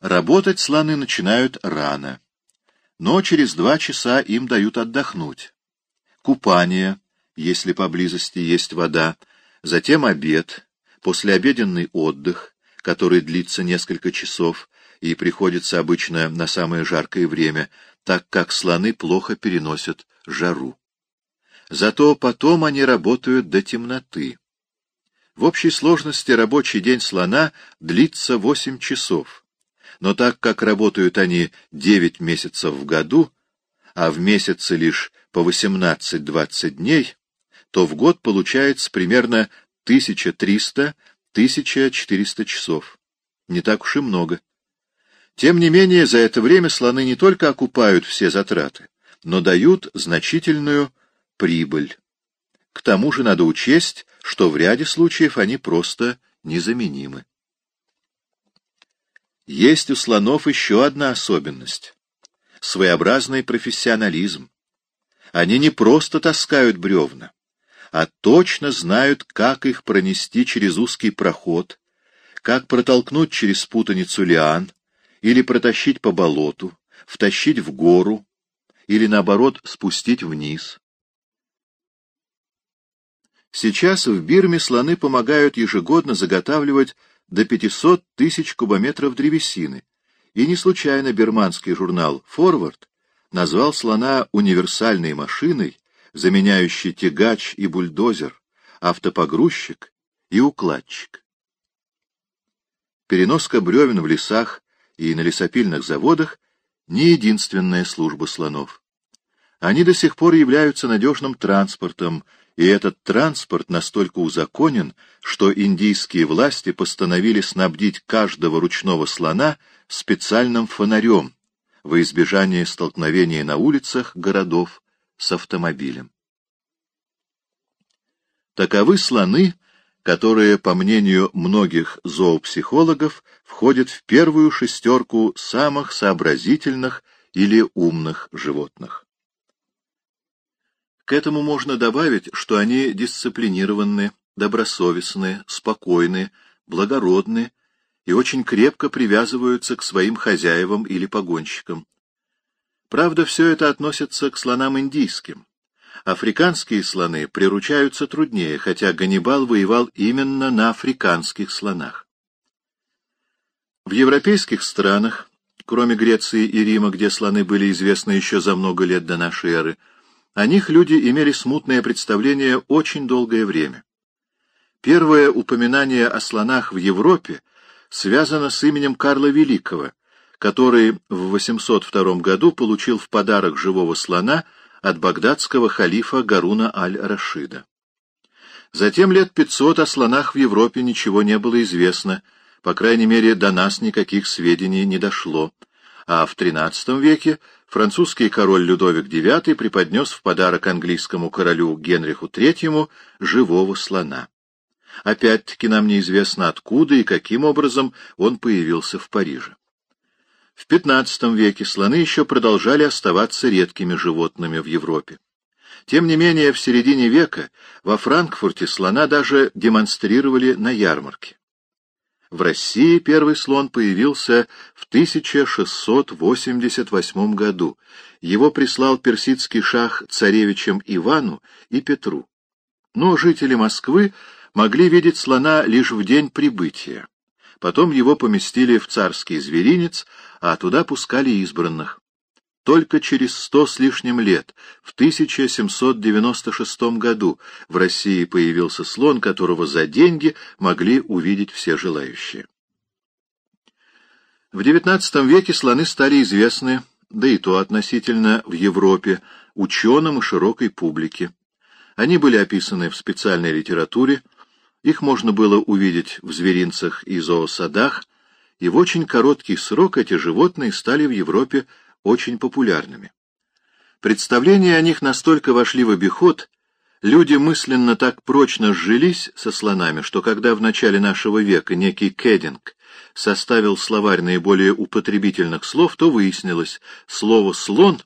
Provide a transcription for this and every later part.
Работать слоны начинают рано, но через два часа им дают отдохнуть. Купание, если поблизости есть вода, затем обед, послеобеденный отдых, который длится несколько часов и приходится обычно на самое жаркое время, так как слоны плохо переносят жару. Зато потом они работают до темноты. В общей сложности рабочий день слона длится 8 часов но так как работают они девять месяцев в году, а в месяце лишь по 18-20 дней, то в год получается примерно 1300-1400 часов. Не так уж и много. Тем не менее, за это время слоны не только окупают все затраты, но дают значительную прибыль. К тому же надо учесть, что в ряде случаев они просто незаменимы. Есть у слонов еще одна особенность — своеобразный профессионализм. Они не просто таскают бревна, а точно знают, как их пронести через узкий проход, как протолкнуть через путаницу лиан, или протащить по болоту, втащить в гору, или, наоборот, спустить вниз. Сейчас в Бирме слоны помогают ежегодно заготавливать до 500 тысяч кубометров древесины, и не случайно берманский журнал «Форвард» назвал слона универсальной машиной, заменяющей тягач и бульдозер, автопогрузчик и укладчик. Переноска бревен в лесах и на лесопильных заводах — не единственная служба слонов. Они до сих пор являются надежным транспортом, и этот транспорт настолько узаконен, что индийские власти постановили снабдить каждого ручного слона специальным фонарем во избежание столкновения на улицах городов с автомобилем. Таковы слоны, которые, по мнению многих зоопсихологов, входят в первую шестерку самых сообразительных или умных животных. К этому можно добавить, что они дисциплинированы, добросовестны, спокойны, благородны и очень крепко привязываются к своим хозяевам или погонщикам. Правда, все это относится к слонам индийским. Африканские слоны приручаются труднее, хотя Ганнибал воевал именно на африканских слонах. В европейских странах, кроме Греции и Рима, где слоны были известны еще за много лет до нашей эры, о них люди имели смутное представление очень долгое время. Первое упоминание о слонах в Европе связано с именем Карла Великого, который в 802 году получил в подарок живого слона от багдадского халифа Гаруна аль-Рашида. Затем лет 500 о слонах в Европе ничего не было известно, по крайней мере, до нас никаких сведений не дошло, а в XIII веке французский король Людовик IX преподнес в подарок английскому королю Генриху III живого слона. Опять-таки нам неизвестно откуда и каким образом он появился в Париже. В XV веке слоны еще продолжали оставаться редкими животными в Европе. Тем не менее, в середине века во Франкфурте слона даже демонстрировали на ярмарке. В России первый слон появился в 1688 году. Его прислал персидский шах царевичам Ивану и Петру. Но жители Москвы могли видеть слона лишь в день прибытия. Потом его поместили в царский зверинец, а туда пускали избранных. Только через сто с лишним лет, в 1796 году, в России появился слон, которого за деньги могли увидеть все желающие. В XIX веке слоны стали известны, да и то относительно в Европе, ученым и широкой публике. Они были описаны в специальной литературе, их можно было увидеть в зверинцах и зоосадах, и в очень короткий срок эти животные стали в Европе очень популярными. Представления о них настолько вошли в обиход, люди мысленно так прочно сжились со слонами, что когда в начале нашего века некий Кединг составил словарь наиболее употребительных слов, то выяснилось, слово «слон»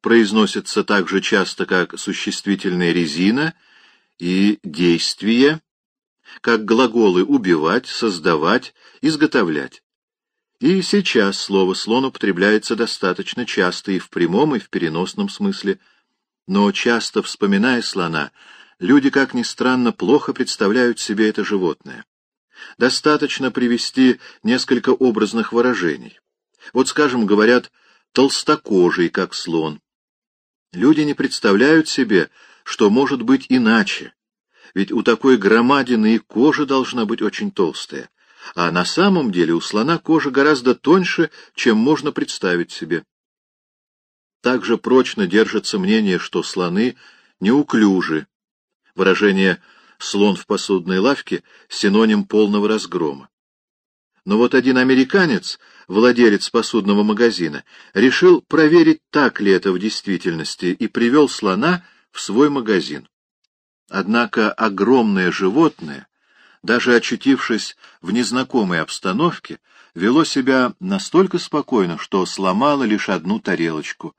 произносится так же часто, как существительная резина и «действие», как глаголы «убивать», «создавать», «изготовлять». И сейчас слово «слон» употребляется достаточно часто и в прямом, и в переносном смысле, но часто, вспоминая слона, люди, как ни странно, плохо представляют себе это животное. Достаточно привести несколько образных выражений. Вот, скажем, говорят «толстокожий, как слон». Люди не представляют себе, что может быть иначе, ведь у такой громадины и кожа должна быть очень толстая, а на самом деле у слона кожа гораздо тоньше, чем можно представить себе. Также прочно держится мнение, что слоны неуклюжи. Выражение «слон в посудной лавке» — синоним полного разгрома. Но вот один американец, владелец посудного магазина, решил проверить, так ли это в действительности, и привел слона в свой магазин. Однако огромное животное, даже очутившись в незнакомой обстановке, вело себя настолько спокойно, что сломало лишь одну тарелочку.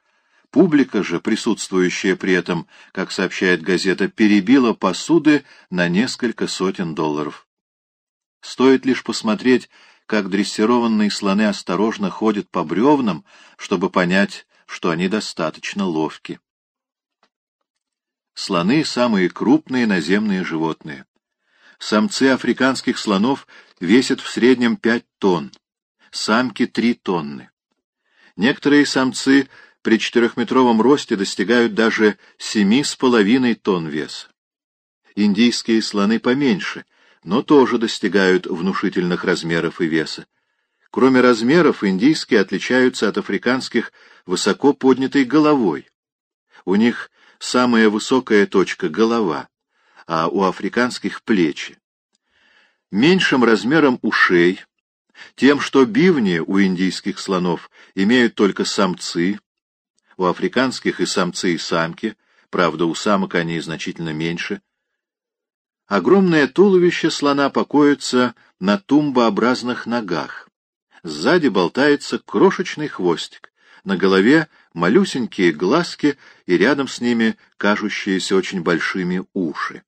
Публика же, присутствующая при этом, как сообщает газета, перебила посуды на несколько сотен долларов. Стоит лишь посмотреть, как дрессированные слоны осторожно ходят по бревнам, чтобы понять, что они достаточно ловки. Слоны — самые крупные наземные животные. Самцы африканских слонов весят в среднем 5 тонн, самки — 3 тонны. Некоторые самцы при четырехметровом росте достигают даже 7,5 тонн веса. Индийские слоны поменьше — но тоже достигают внушительных размеров и веса. Кроме размеров, индийские отличаются от африканских высоко поднятой головой. У них самая высокая точка — голова, а у африканских — плечи. Меньшим размером ушей, тем, что бивни у индийских слонов имеют только самцы, у африканских и самцы, и самки, правда, у самок они значительно меньше, Огромное туловище слона покоится на тумбообразных ногах. Сзади болтается крошечный хвостик, на голове малюсенькие глазки и рядом с ними кажущиеся очень большими уши.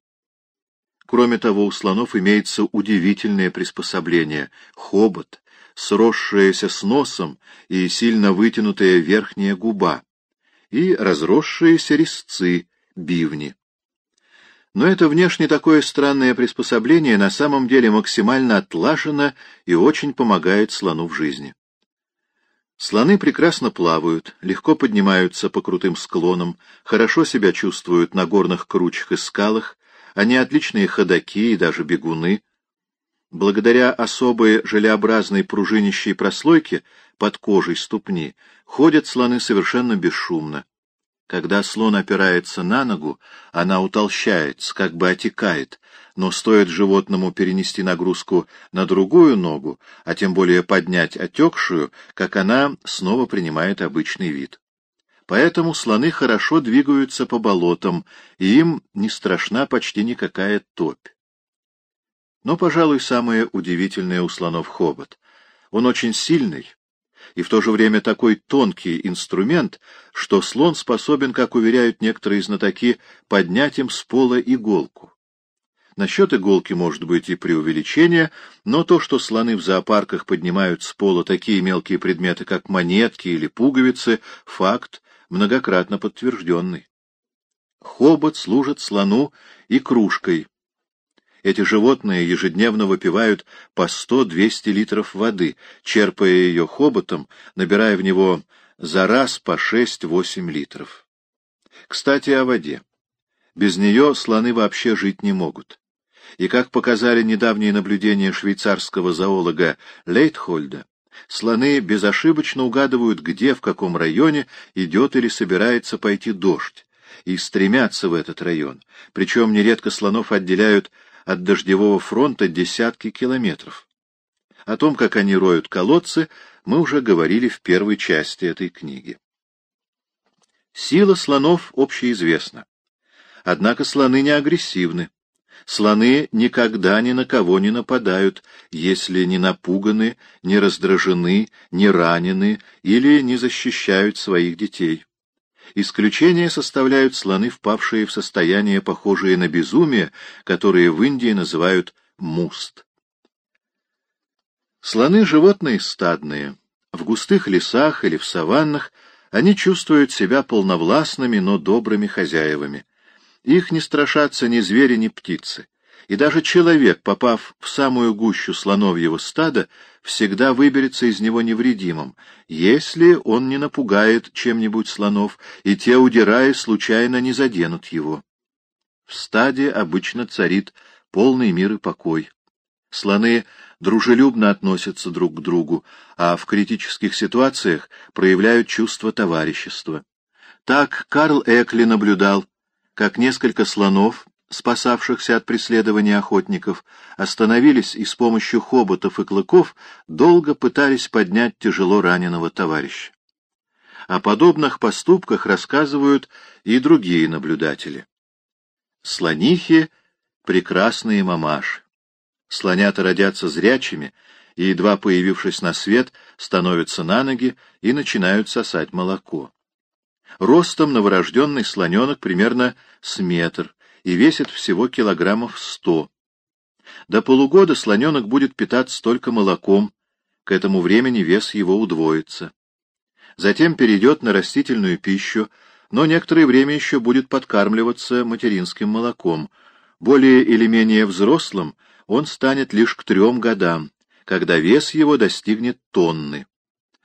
Кроме того, у слонов имеется удивительное приспособление — хобот, сросшаяся с носом и сильно вытянутая верхняя губа, и разросшиеся резцы, бивни. Но это внешне такое странное приспособление на самом деле максимально отлажено и очень помогает слону в жизни. Слоны прекрасно плавают, легко поднимаются по крутым склонам, хорошо себя чувствуют на горных кручах и скалах, они отличные ходаки и даже бегуны. Благодаря особой желеобразной пружинищей прослойке под кожей ступни ходят слоны совершенно бесшумно. Когда слон опирается на ногу, она утолщается, как бы отекает, но стоит животному перенести нагрузку на другую ногу, а тем более поднять отекшую, как она снова принимает обычный вид. Поэтому слоны хорошо двигаются по болотам, и им не страшна почти никакая топь. Но, пожалуй, самое удивительное у слонов хобот. Он очень сильный, и в то же время такой тонкий инструмент, что слон способен, как уверяют некоторые знатоки, поднять им с пола иголку. Насчет иголки может быть и преувеличение, но то, что слоны в зоопарках поднимают с пола такие мелкие предметы, как монетки или пуговицы, факт, многократно подтвержденный. Хобот служит слону и кружкой, эти животные ежедневно выпивают по 100-200 литров воды, черпая ее хоботом, набирая в него за раз по 6-8 литров. Кстати, о воде. Без нее слоны вообще жить не могут. И как показали недавние наблюдения швейцарского зоолога Лейтхольда, слоны безошибочно угадывают, где, в каком районе идет или собирается пойти дождь, и стремятся в этот район, причем нередко слонов отделяют от дождевого фронта десятки километров. О том, как они роют колодцы, мы уже говорили в первой части этой книги. Сила слонов общеизвестна. Однако слоны не агрессивны. Слоны никогда ни на кого не нападают, если не напуганы, не раздражены, не ранены или не защищают своих детей. Исключение составляют слоны, впавшие в состояние, похожее на безумие, которое в Индии называют муст. Слоны — животные стадные. В густых лесах или в саваннах они чувствуют себя полновластными, но добрыми хозяевами. Их не страшатся ни звери, ни птицы. И даже человек, попав в самую гущу слоновьего стада, всегда выберется из него невредимым, если он не напугает чем-нибудь слонов, и те, удирая, случайно не заденут его. В стаде обычно царит полный мир и покой. Слоны дружелюбно относятся друг к другу, а в критических ситуациях проявляют чувство товарищества. Так Карл Экли наблюдал, как несколько слонов спасавшихся от преследования охотников, остановились и с помощью хоботов и клыков долго пытались поднять тяжело раненого товарища. О подобных поступках рассказывают и другие наблюдатели. Слонихи — прекрасные мамаши. Слонята родятся зрячими, и, едва появившись на свет, становятся на ноги и начинают сосать молоко. Ростом новорожденный слоненок примерно с метр, и весит всего килограммов сто. До полугода слоненок будет питаться только молоком, к этому времени вес его удвоится. Затем перейдет на растительную пищу, но некоторое время еще будет подкармливаться материнским молоком. Более или менее взрослым он станет лишь к трем годам, когда вес его достигнет тонны.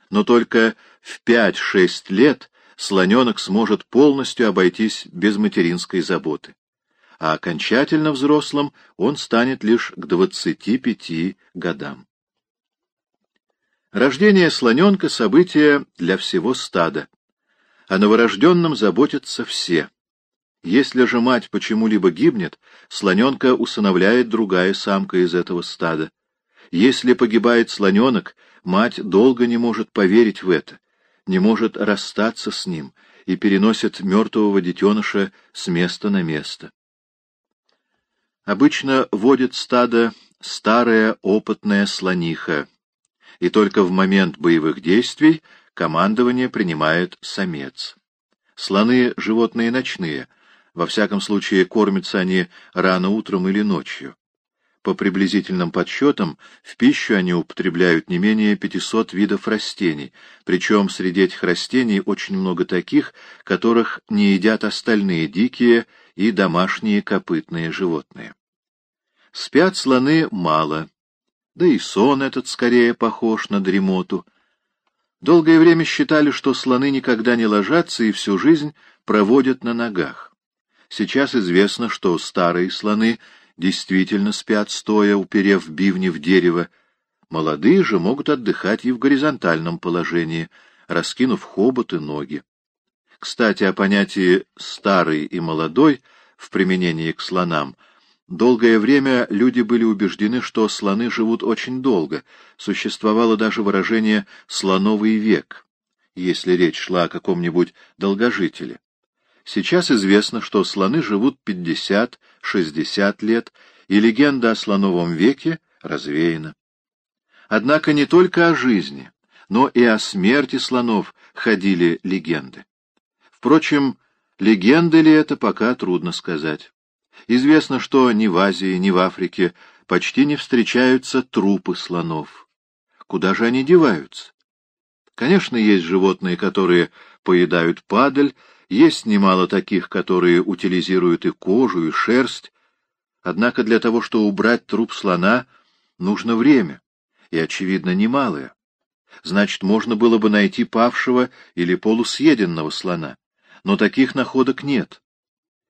Но только в пять-шесть лет слоненок сможет полностью обойтись без материнской заботы а окончательно взрослым он станет лишь к 25 годам. Рождение слоненка — событие для всего стада. О новорожденном заботятся все. Если же мать почему-либо гибнет, слоненка усыновляет другая самка из этого стада. Если погибает слоненок, мать долго не может поверить в это, не может расстаться с ним и переносит мертвого детеныша с места на место. Обычно водит стадо старая опытная слониха, и только в момент боевых действий командование принимает самец. Слоны — животные ночные, во всяком случае кормятся они рано утром или ночью. По приблизительным подсчетам, в пищу они употребляют не менее 500 видов растений, причем среди этих растений очень много таких, которых не едят остальные дикие и домашние копытные животные. Спят слоны мало, да и сон этот скорее похож на дремоту. Долгое время считали, что слоны никогда не ложатся и всю жизнь проводят на ногах. Сейчас известно, что старые слоны — действительно спят стоя, уперев бивни в дерево. Молодые же могут отдыхать и в горизонтальном положении, раскинув хобот и ноги. Кстати, о понятии «старый» и «молодой» в применении к слонам долгое время люди были убеждены, что слоны живут очень долго, существовало даже выражение «слоновый век», если речь шла о каком-нибудь долгожителе. Сейчас известно, что слоны живут 50-60 лет, и легенда о слоновом веке развеяна. Однако не только о жизни, но и о смерти слонов ходили легенды. Впрочем, легенды ли это, пока трудно сказать. Известно, что ни в Азии, ни в Африке почти не встречаются трупы слонов. Куда же они деваются? Конечно, есть животные, которые поедают падаль, есть немало таких, которые утилизируют и кожу, и шерсть. Однако для того, чтобы убрать труп слона, нужно время, и, очевидно, немалое. Значит, можно было бы найти павшего или полусъеденного слона. Но таких находок нет.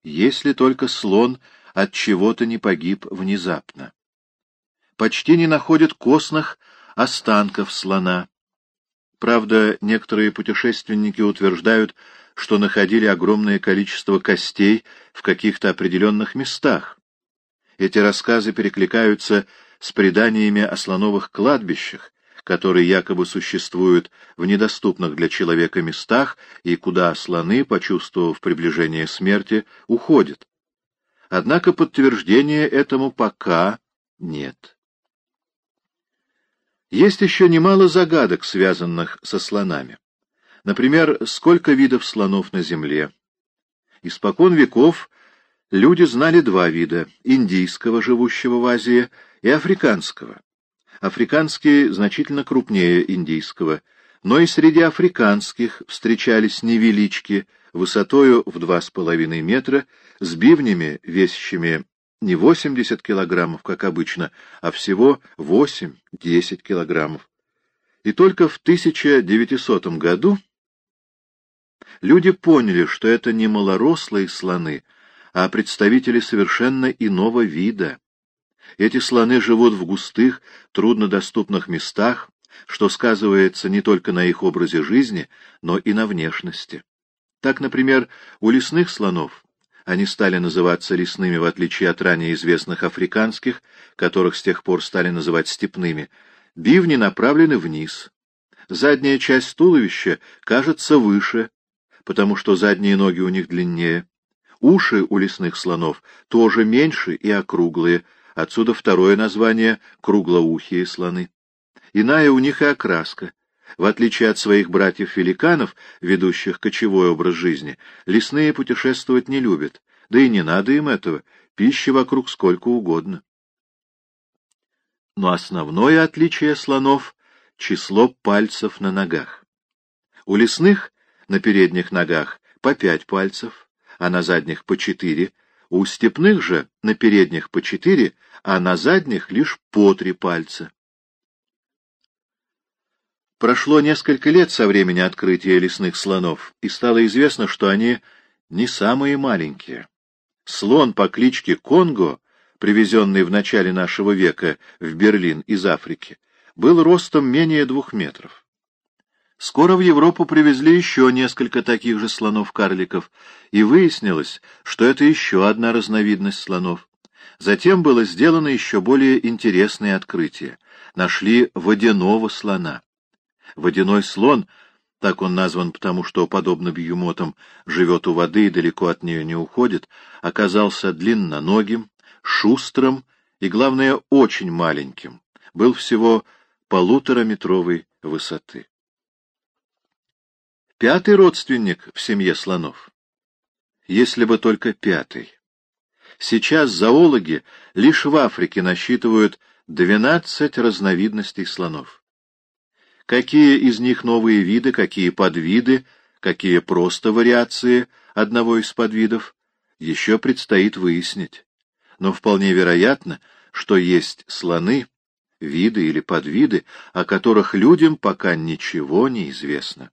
Если только слон от чего-то не погиб внезапно. Почти не находят костных останков слона. Правда, некоторые путешественники утверждают, что находили огромное количество костей в каких-то определенных местах. Эти рассказы перекликаются с преданиями о слоновых кладбищах, которые якобы существуют в недоступных для человека местах и куда слоны, почувствовав приближение смерти, уходят. Однако подтверждения этому пока нет. Есть еще немало загадок, связанных со слонами. Например, сколько видов слонов на Земле? Испокон веков люди знали два вида — индийского, живущего в Азии, и африканского. Африканский значительно крупнее индийского, но и среди африканских встречались невелички высотою в два с половиной метра, с бивнями, весящими не 80 килограммов, как обычно, а всего 8-10 килограммов. И только в 1900 году люди поняли, что это не малорослые слоны, а представители совершенно иного вида. Эти слоны живут в густых, труднодоступных местах, что сказывается не только на их образе жизни, но и на внешности. Так, например, у лесных слонов они стали называться лесными, в отличие от ранее известных африканских, которых с тех пор стали называть степными. Бивни направлены вниз. Задняя часть туловища кажется выше, потому что задние ноги у них длиннее. Уши у лесных слонов тоже меньше и округлые, отсюда второе название — круглоухие слоны. Иная у них и окраска. В отличие от своих братьев-великанов, ведущих кочевой образ жизни, лесные путешествовать не любят, да и не надо им этого, пищи вокруг сколько угодно. Но основное отличие слонов — число пальцев на ногах. У лесных на передних ногах по пять пальцев, а на задних по четыре, у степных же на передних по четыре, а на задних лишь по три пальца. Прошло несколько лет со времени открытия лесных слонов, и стало известно, что они не самые маленькие. Слон по кличке Конго, привезенный в начале нашего века в Берлин из Африки, был ростом менее двух метров. Скоро в Европу привезли еще несколько таких же слонов-карликов, и выяснилось, что это еще одна разновидность слонов. Затем было сделано еще более интересное открытие. Нашли водяного слона. Водяной слон, так он назван потому, что, подобно бьюмотам, живет у воды и далеко от нее не уходит, оказался длинноногим, шустрым и, главное, очень маленьким, был всего полутораметровой высоты. Пятый родственник в семье слонов. Если бы только пятый. Сейчас зоологи лишь в Африке насчитывают 12 разновидностей слонов. Какие из них новые виды, какие подвиды, какие просто вариации одного из подвидов, еще предстоит выяснить. Но вполне вероятно, что есть слоны, виды или подвиды, о которых людям пока ничего не известно.